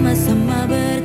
sama-sama ber